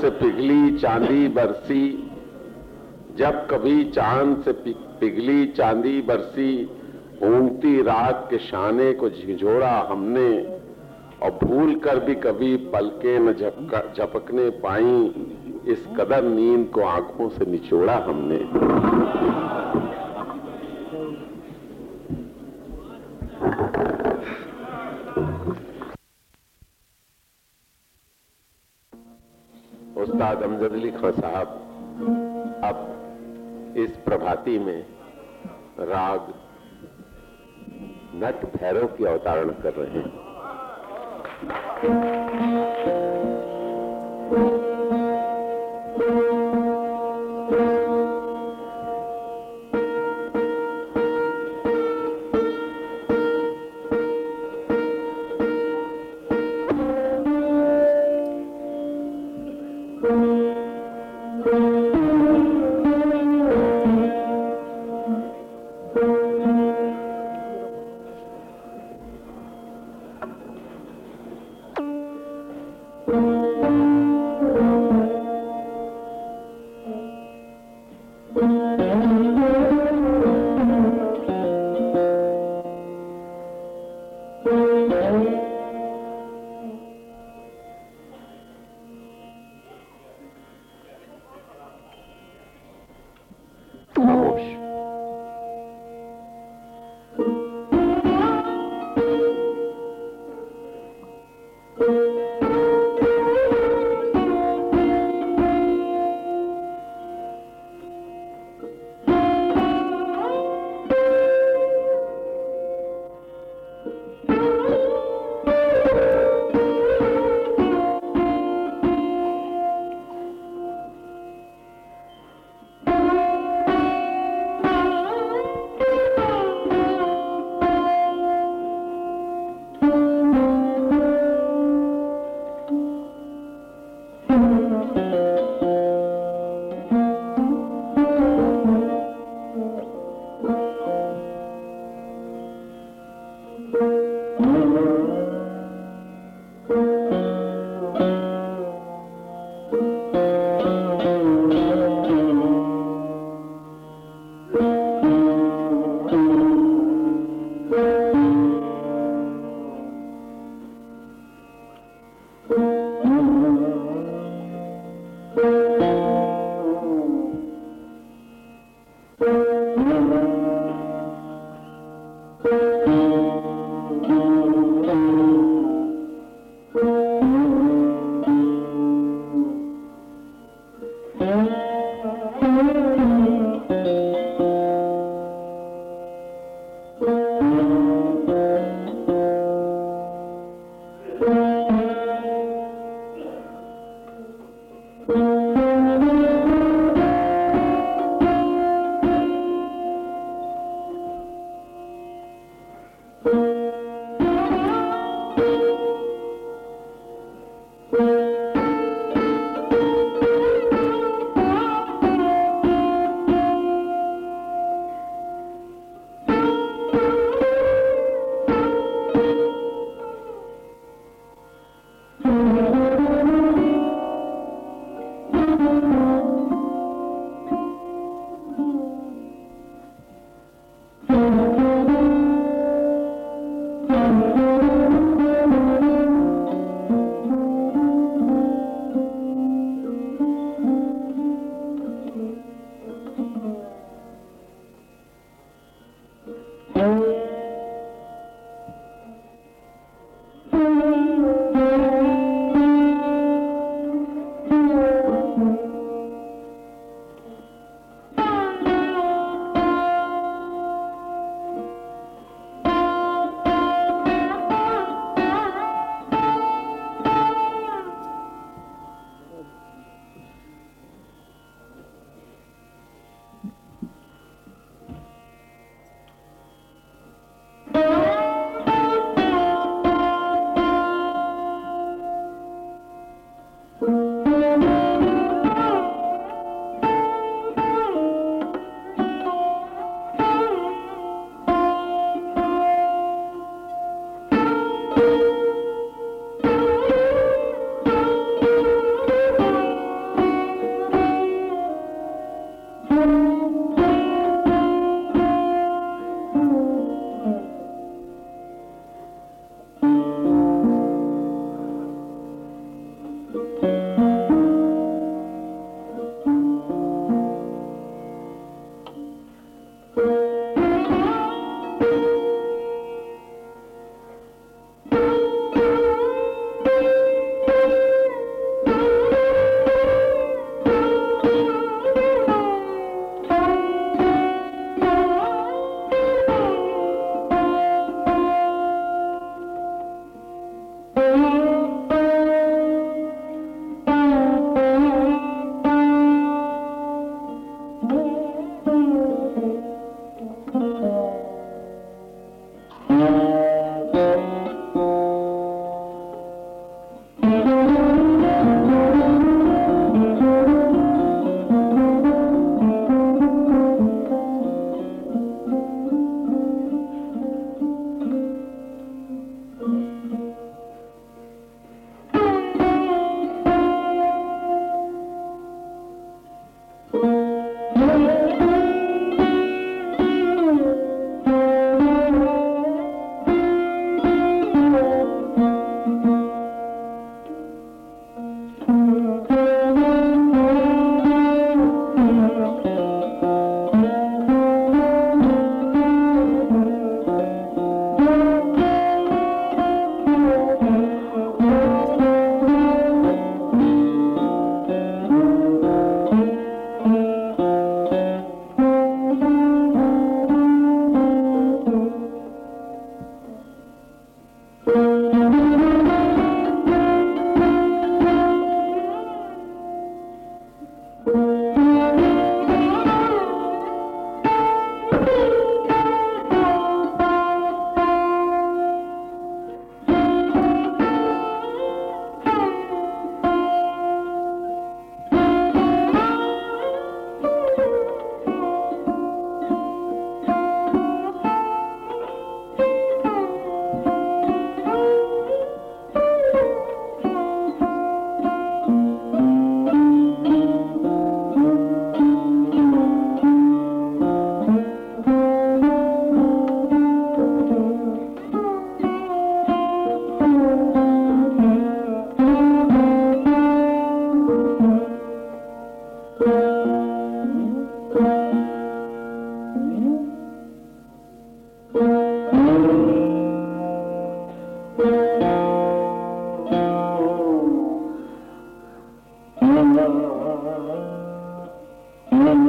से पिघली, चांदी बरसी। जब कभी चाँद से पिघली, चांदी बरसी ऊंगती रात के शाने को झिझोड़ा हमने, और भूल कर भी कभी पलके न झपकने पाई, इस कदर नींद को आँखों से निचोड़ा हमने। अमजद साहब अब इस प्रभाती में राग नट भैरव की अवतारण कर रहे हैं।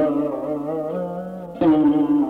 Thank you.